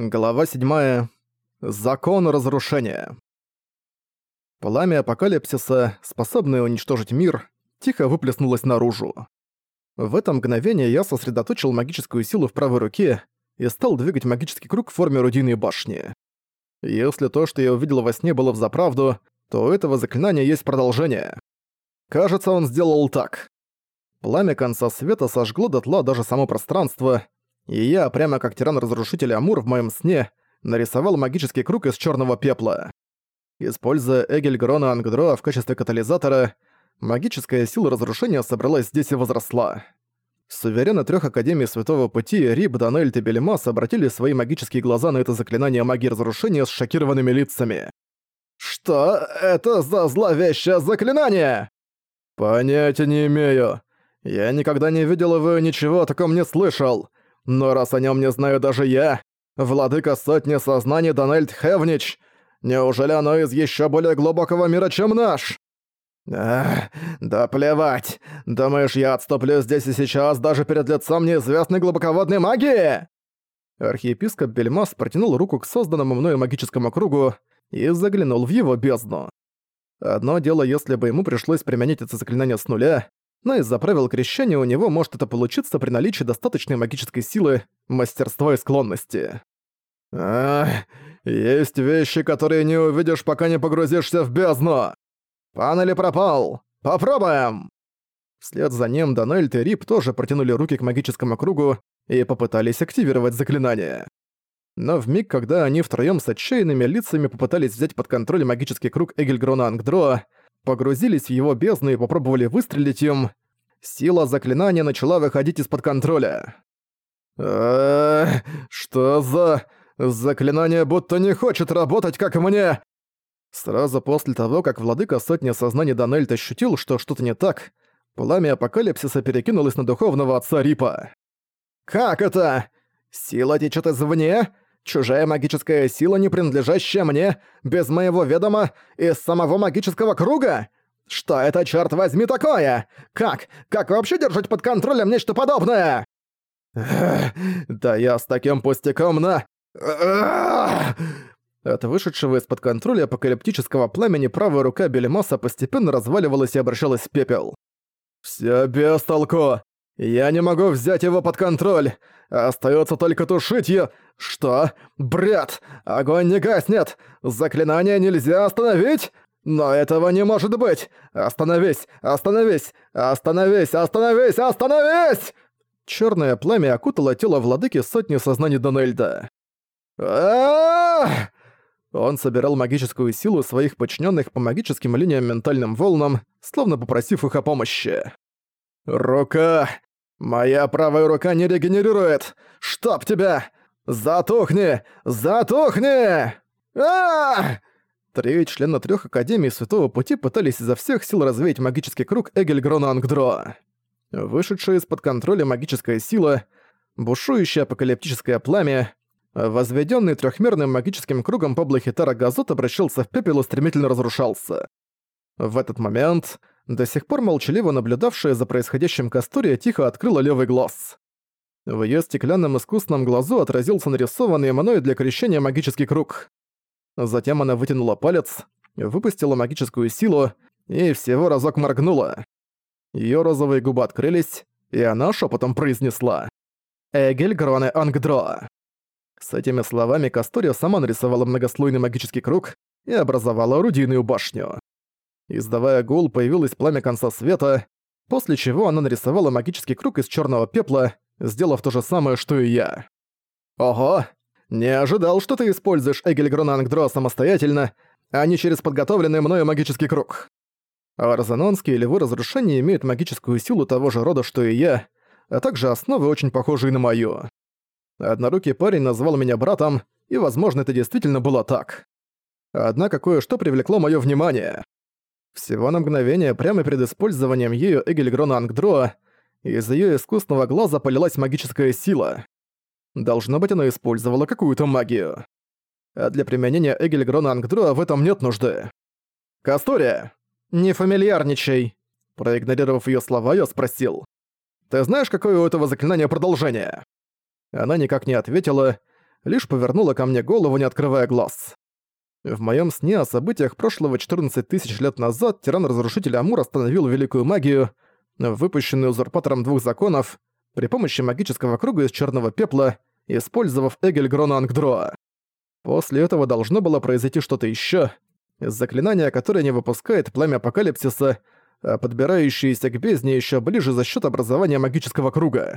Глава 7. Закон разрушения. Пламя апокалипсиса, способное уничтожить мир, тихо выплеснулось наружу. В это мгновение я сосредоточил магическую силу в правой руке и стал двигать магический круг в форме орудийной башни. Если то, что я увидел во сне, было взаправду, то у этого заклинания есть продолжение. Кажется, он сделал так. Пламя конца света сожгло дотла даже само пространство, и я, прямо как тиран-разрушитель Амур в моем сне, нарисовал магический круг из черного пепла. Используя Эгельгрона Ангдроа в качестве катализатора, магическая сила разрушения собралась здесь и возросла. Суверены трех Академий Святого Пути Риб, Данельт и Бельмас обратили свои магические глаза на это заклинание магии разрушения с шокированными лицами. «Что это за зловещее заклинание?» «Понятия не имею. Я никогда не видел его и ничего о таком не слышал. Но раз о нем не знаю даже я, владыка сотни сознаний Дональд Хевнич, неужели оно из еще более глубокого мира, чем наш? Ах, да плевать. Думаешь, я отступлю здесь и сейчас даже перед лицом неизвестной глубоководной магии? Архиепископ Бельмас протянул руку к созданному мною магическому кругу и заглянул в его бездну. Одно дело, если бы ему пришлось применить это заклинание с нуля, но из-за правил крещения у него может это получиться при наличии достаточной магической силы, мастерства и склонности. Ах, есть вещи, которые не увидишь, пока не погрузишься в бездну. Пан или пропал? Попробуем! Вслед за ним Дональд и Рип тоже протянули руки к магическому кругу и попытались активировать заклинание. Но в миг, когда они втроём с отчаянными лицами попытались взять под контроль магический круг Эгельгрона Ангдроа, погрузились в его бездну и попробовали выстрелить им, сила заклинания начала выходить из-под контроля. «Эээ, что за... Заклинание будто не хочет работать, как мне!» Сразу после того, как владыка сотни сознаний Данельт ощутил, что что-то не так, пламя апокалипсиса перекинулось на духовного отца Рипа. «Как это? Сила течет извне? Чужая магическая сила, не принадлежащая мне, без моего ведома, из самого магического круга? Что это, черт возьми, такое? Как? Как вообще держать под контролем нечто подобное? Да я с таким пустяком на... От вышедшего из-под контроля апокалиптического пламени правая рука Бельмоса постепенно разваливалась и обращалась в пепел. «Всё без толку! Я не могу взять его под контроль! Остается только тушить ее. Что? Бред! Огонь не гаснет! Заклинание нельзя остановить? Но этого не может быть! Остановись! Остановись! Остановись! Остановись! Остановись! Черное пламя окутало тело владыки сотни сознаний Дональда. Он собирал магическую силу своих подчиненных по магическим линиям ментальным волнам, словно попросив их о помощи. «Рука! «Моя правая рука не регенерирует! Чтоб тебя! Затухни! Затухни! а Три члена трех Академий Святого Пути пытались изо всех сил развеять магический круг Эгельгрона Ангдро. Вышедшая из-под контроля магическая сила, бушующее апокалиптическое пламя, возведенный трехмерным магическим кругом Паблохитара Газот обращался в пепел и стремительно разрушался. В этот момент до сих пор молчаливо наблюдавшая за происходящим Кастория тихо открыла левый глаз. В ее стеклянном искусственном глазу отразился нарисованный мной для крещения магический круг. Затем она вытянула палец, выпустила магическую силу и всего разок моргнула. Ее розовые губы открылись, и она шепотом произнесла «Эгель Гроне Ангдро». С этими словами Кастория сама нарисовала многослойный магический круг и образовала орудийную башню. Издавая гул, появилось пламя конца света, после чего она нарисовала магический круг из черного пепла, сделав то же самое, что и я. «Ого! Не ожидал, что ты используешь Эгельгрона Ангдро самостоятельно, а не через подготовленный мною магический круг. Арзанонские львы разрушения имеют магическую силу того же рода, что и я, а также основы, очень похожие на мою. Однорукий парень назвал меня братом, и, возможно, это действительно было так. Однако кое-что привлекло моё внимание. Всего на мгновение, прямо перед использованием ею Эгельгрона Ангдроа, из её искусственного глаза полилась магическая сила. Должно быть, она использовала какую-то магию. А для применения Эгельгрона Ангдроа в этом нет нужды. «Кастория! Не фамильярничай!» Проигнорировав её слова, я спросил. «Ты знаешь, какое у этого заклинания продолжение?» Она никак не ответила, лишь повернула ко мне голову, не открывая глаз. В моем сне о событиях прошлого 14 тысяч лет назад тиран-разрушитель Амур остановил великую магию, выпущенную узурпатором двух законов, при помощи магического круга из черного пепла, использовав Эгель Грона Ангдроа. После этого должно было произойти что-то еще. Заклинание, которое не выпускает пламя апокалипсиса, а подбирающееся к бездне еще ближе за счет образования магического круга.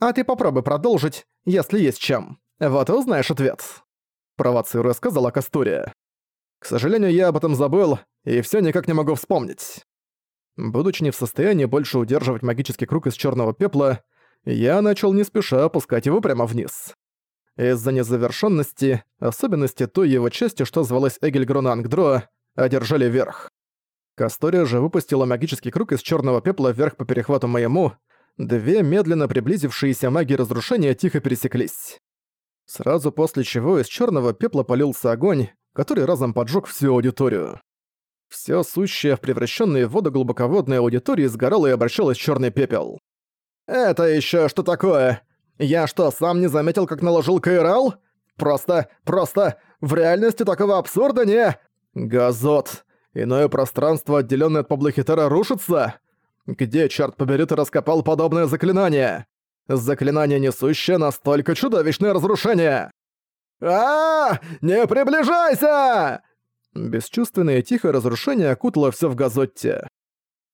А ты попробуй продолжить, если есть чем. Вот и узнаешь ответ. Провоцируя, сказала Кастурия. К сожалению, я об этом забыл, и все никак не могу вспомнить. Будучи не в состоянии больше удерживать магический круг из черного пепла, я начал не спеша опускать его прямо вниз. Из-за незавершенности, особенности той его части, что звалась Эгельгрона Ангдро, одержали верх. Кастория же выпустила магический круг из черного пепла вверх по перехвату моему, две медленно приблизившиеся маги разрушения тихо пересеклись. Сразу после чего из черного пепла полился огонь, который разом поджег всю аудиторию. Все сущее в превращенные в воду глубоководной аудитории сгорало и обращалось в черный пепел. «Это еще что такое? Я что, сам не заметил, как наложил Кайрал? Просто, просто, в реальности такого абсурда не... Газот. Иное пространство, отделённое от Паблохитера, рушится? Где, черт побери, ты раскопал подобное заклинание? Заклинание, несущее настолько чудовищное разрушение! а, -а, -а Не приближайся!» Бесчувственное тихое разрушение окутало всё в газотте.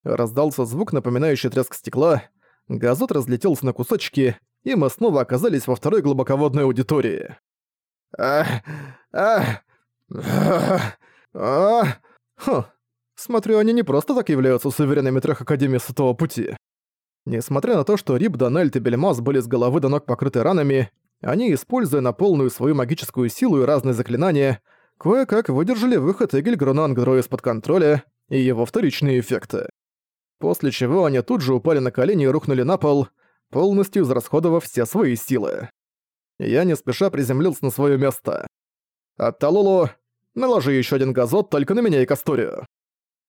Раздался звук, напоминающий треск стекла, газот разлетелся на кусочки, и мы снова оказались во второй глубоководной аудитории. Ах, ах, ах, ах. Хм, смотрю, они не просто так являются суверенными трех Академий Святого Пути. Несмотря на то, что Рип, Дональд и Бельмас были с головы до ног покрыты ранами, они, используя на полную свою магическую силу и разные заклинания, кое-как выдержали выход Эгельгрона Ангдро из-под контроля и его вторичные эффекты. После чего они тут же упали на колени и рухнули на пол, полностью израсходовав все свои силы. Я не спеша приземлился на свое место. От Талулу наложи еще один газот только на меня и Касторию.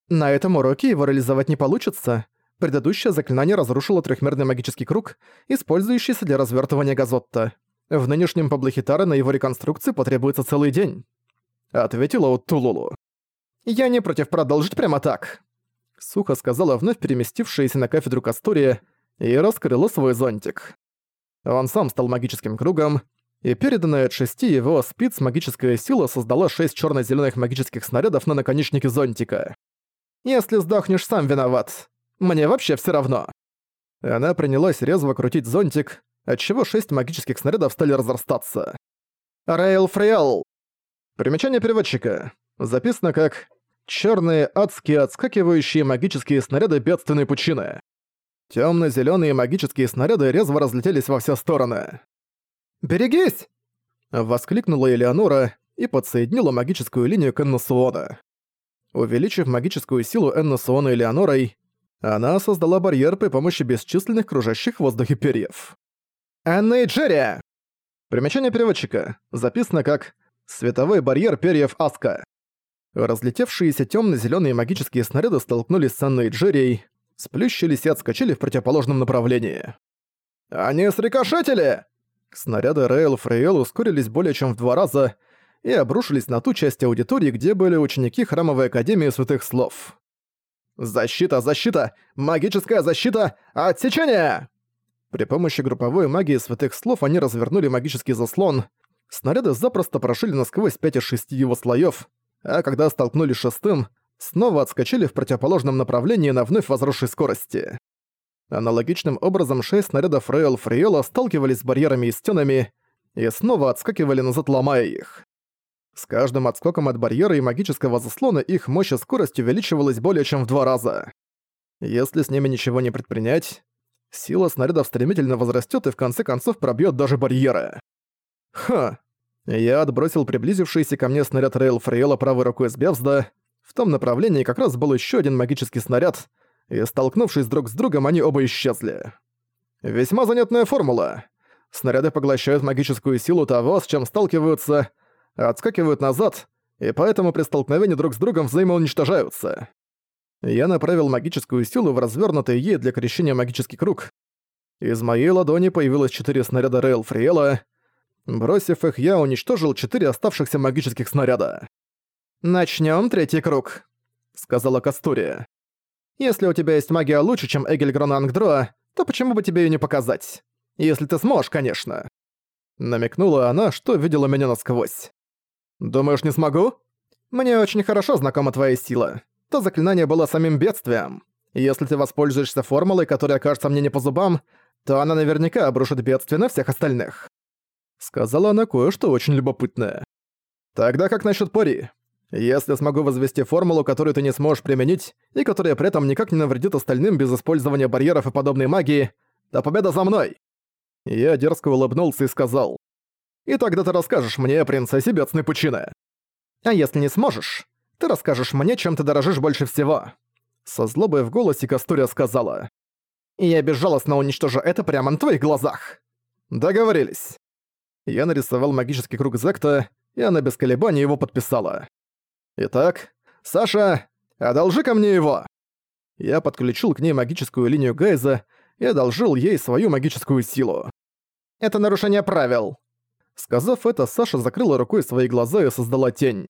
На этом уроке его реализовать не получится. Предыдущее заклинание разрушило трехмерный магический круг, использующийся для развертывания газотта. В нынешнем Паблохитаре на его реконструкции потребуется целый день. Ответила от Тулулу. «Я не против продолжить прямо так», — сухо сказала вновь переместившаяся на кафедру Кастория, и раскрыла свой зонтик. Он сам стал магическим кругом, и переданная от шести его спиц магическая сила создала шесть черно зеленых магических снарядов на наконечнике зонтика. «Если сдохнешь, сам виноват. Мне вообще все равно». Она принялась резво крутить зонтик, отчего шесть магических снарядов стали разрастаться. «Рейл Фрейл». Примечание переводчика. Записано как «Чёрные адские отскакивающие магические снаряды бедственной пучины». Тёмно-зелёные магические снаряды резво разлетелись во все стороны. «Берегись!» — воскликнула Элеонора и подсоединила магическую линию к Энносуона. Увеличив магическую силу Энносуона Элеонорой, она создала барьер при помощи бесчисленных кружащих в воздухе перьев. «Энна и Джерри!» Примечание переводчика. Записано как «Световой барьер перьев Аска». Разлетевшиеся тёмно-зелёные магические снаряды столкнулись с Анной и Джеррией, сплющились и отскочили в противоположном направлении. «Они срикошетили!» Снаряды Рейл Фрейл ускорились более чем в два раза и обрушились на ту часть аудитории, где были ученики Храмовой Академии Святых Слов. «Защита, защита! Магическая защита! Отсечение!» При помощи групповой магии Святых Слов они развернули магический заслон. Снаряды запросто прошили насквозь пять из шести его слоев, а когда столкнулись шестым, снова отскочили в противоположном направлении на вновь возросшей скорости. Аналогичным образом шесть снарядов Рейл Фриола сталкивались с барьерами и стенами и снова отскакивали назад, ломая их. С каждым отскоком от барьера и магического заслона их мощь и скорость увеличивалась более чем в два раза. Если с ними ничего не предпринять, сила снарядов стремительно возрастет и в конце концов пробьет даже барьеры. Ха. Я отбросил приблизившийся ко мне снаряд Рейл Фриола правой рукой с Бевзда, в том направлении как раз был еще один магический снаряд, и, столкнувшись друг с другом, они оба исчезли. Весьма занятная формула. Снаряды поглощают магическую силу того, с чем сталкиваются, отскакивают назад, и поэтому при столкновении друг с другом взаимоуничтожаются. Я направил магическую силу в развернутый ей для крещения магический круг. Из моей ладони появилось четыре снаряда Рейл Фриэла. Бросив их, я уничтожил четыре оставшихся магических снаряда. «Начнём третий круг», — сказала Кастурия. «Если у тебя есть магия лучше, чем Эгельгрона Ангдроа, то почему бы тебе её не показать? Если ты сможешь, конечно». Намекнула она, что видела меня насквозь. «Думаешь, не смогу?» «Мне очень хорошо знакома твоя сила. То заклинание было самим бедствием. Если ты воспользуешься формулой, которая кажется мне не по зубам, то она наверняка обрушит бедствие на всех остальных». Сказала она кое-что очень любопытное. «Тогда как насчет Пори? Если смогу возвести формулу, которую ты не сможешь применить, и которая при этом никак не навредит остальным без использования барьеров и подобной магии, то победа за мной!» Я дерзко улыбнулся и сказал. «И тогда ты расскажешь мне о принцессе Бедсной Пучины. А если не сможешь, ты расскажешь мне, чем ты дорожишь больше всего». Со злобой в голосе Кастурия сказала. «И я безжалостно уничтожу это прямо на твоих глазах». «Договорились». Я нарисовал магический круг Зекта, и она без колебаний его подписала. «Итак, Саша, одолжи ко мне его!» Я подключил к ней магическую линию Гайза и одолжил ей свою магическую силу. «Это нарушение правил!» Сказав это, Саша закрыла рукой свои глаза и создала тень.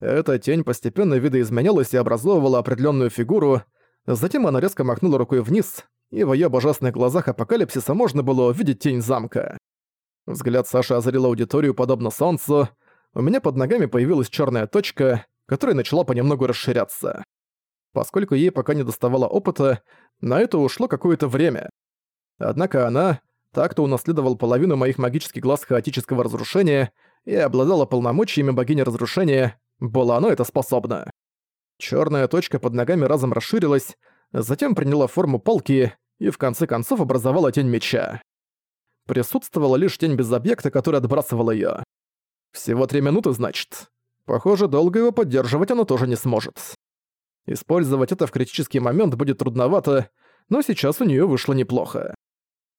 Эта тень постепенно видоизменялась и образовывала определенную фигуру, затем она резко махнула рукой вниз, и в её божественных глазах апокалипсиса можно было увидеть тень замка. Взгляд Саши озарил аудиторию подобно солнцу, у меня под ногами появилась черная точка, которая начала понемногу расширяться. Поскольку ей пока не доставало опыта, на это ушло какое-то время. Однако она, так кто унаследовал половину моих магических глаз хаотического разрушения и обладала полномочиями богини разрушения, было оно это способно. Черная точка под ногами разом расширилась, затем приняла форму палки и в конце концов образовала тень меча. Присутствовала лишь тень без объекта, который отбрасывал ее. Всего три минуты, значит. Похоже, долго его поддерживать она тоже не сможет. Использовать это в критический момент будет трудновато, но сейчас у нее вышло неплохо.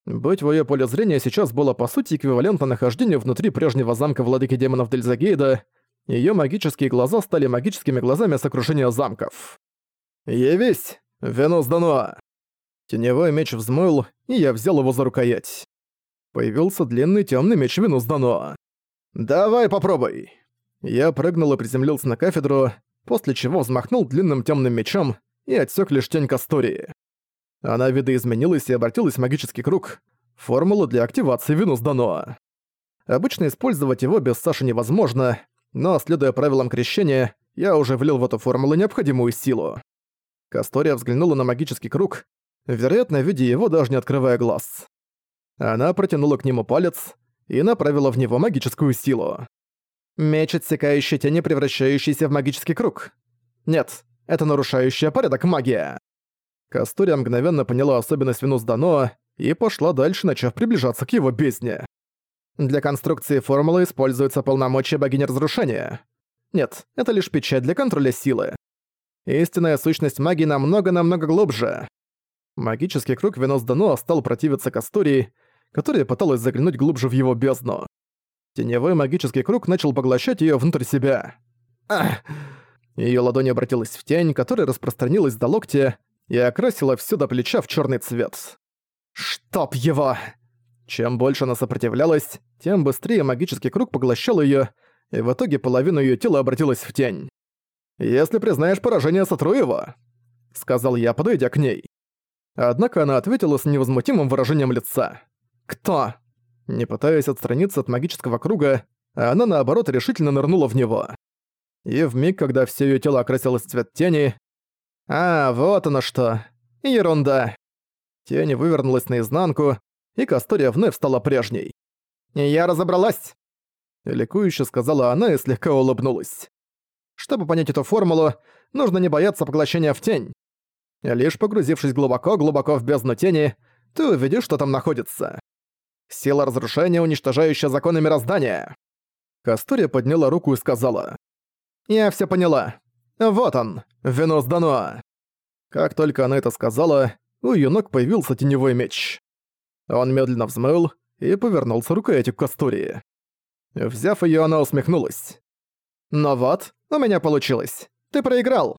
Быть в её поле зрения сейчас было по сути эквивалентно нахождению внутри прежнего замка владыки демонов Дельзагейда, её магические глаза стали магическими глазами сокрушения замков. «Явись, Венус Дануа!» Теневой меч взмыл, и я взял его за рукоять. Появился длинный тёмный меч Венус Дануа. «Давай попробуй!» Я прыгнул и приземлился на кафедру, после чего взмахнул длинным тёмным мечом и отсёк лишь тень Кастории. Она видоизменилась и обратилась в магический круг. Формула для активации Винус Даноа. Обычно использовать его без Саши невозможно, но, следуя правилам крещения, я уже влил в эту формулу необходимую силу. Кастория взглянула на магический круг, вероятно, видя его, даже не открывая глаз. Она протянула к нему палец и направила в него магическую силу. Меч, отсекающий тени, превращающийся в магический круг. Нет, это нарушающая порядок магия. Кастурия мгновенно поняла особенность Венус Дано и пошла дальше, начав приближаться к его бездне. Для конструкции формулы используется полномочия богини разрушения. Нет, это лишь печать для контроля силы. Истинная сущность магии намного-намного глубже. Магический круг Венус Дано стал противиться Кастурии, которая пыталась заглянуть глубже в его бездну. Теневой магический круг начал поглощать её внутрь себя. Ах! Её ладонь обратилась в тень, которая распространилась до локтя, и окрасила всё до плеча в чёрный цвет. «Чтоб его!» Чем больше она сопротивлялась, тем быстрее магический круг поглощал её, и в итоге половина её тела обратилась в тень. «Если признаешь поражение, сотру его», — сказал я, подойдя к ней. Однако она ответила с невозмутимым выражением лица. «Кто?» Не пытаясь отстраниться от магического круга, она наоборот решительно нырнула в него. И в миг, когда всё её тело окрасилось в цвет тени, а, вот оно что. Ерунда. Тень вывернулась наизнанку, и Кастория вновь стала прежней. «Я разобралась!» Ликующе сказала она и слегка улыбнулась. Чтобы понять эту формулу, нужно не бояться поглощения в тень. Лишь погрузившись глубоко-глубоко в бездну тени, ты увидишь, что там находится. Сила разрушения, уничтожающая законы мироздания. Кастория подняла руку и сказала. «Я всё поняла. Вот он, Венус Дануа. Как только она это сказала, у её ног появился теневой меч. Он медленно взмыл и повернулся рукоятью к Кастурии. Взяв её, она усмехнулась. «Ну вот, у меня получилось. Ты проиграл!»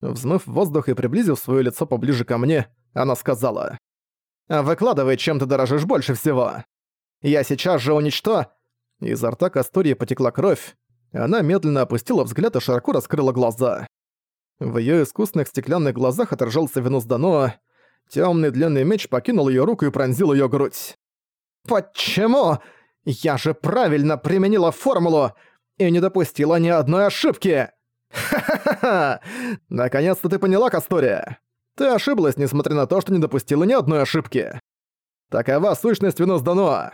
Взмыв воздух и приблизив своё лицо поближе ко мне, она сказала. «Выкладывай, чем ты дорожишь больше всего. Я сейчас же уничто...» Изо рта Кастории потекла кровь. Она медленно опустила взгляд и широко раскрыла глаза. В её искусных стеклянных глазах отражался Венус Дано. Тёмный длинный меч покинул её руку и пронзил её грудь. «Почему? Я же правильно применила формулу и не допустила ни одной ошибки!» «Ха-ха-ха! Наконец-то ты поняла, Кастория! Ты ошиблась, несмотря на то, что не допустила ни одной ошибки. Такова сущность Венус Дано!»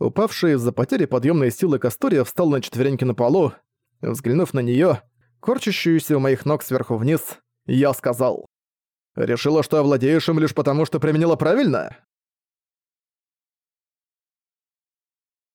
Упавшая из-за потери подъемной силы Кастория встал на четвереньки на полу. Взглянув на неё, корчащуюся у моих ног сверху вниз, я сказал. «Решила, что овладеешь им лишь потому, что применила правильно?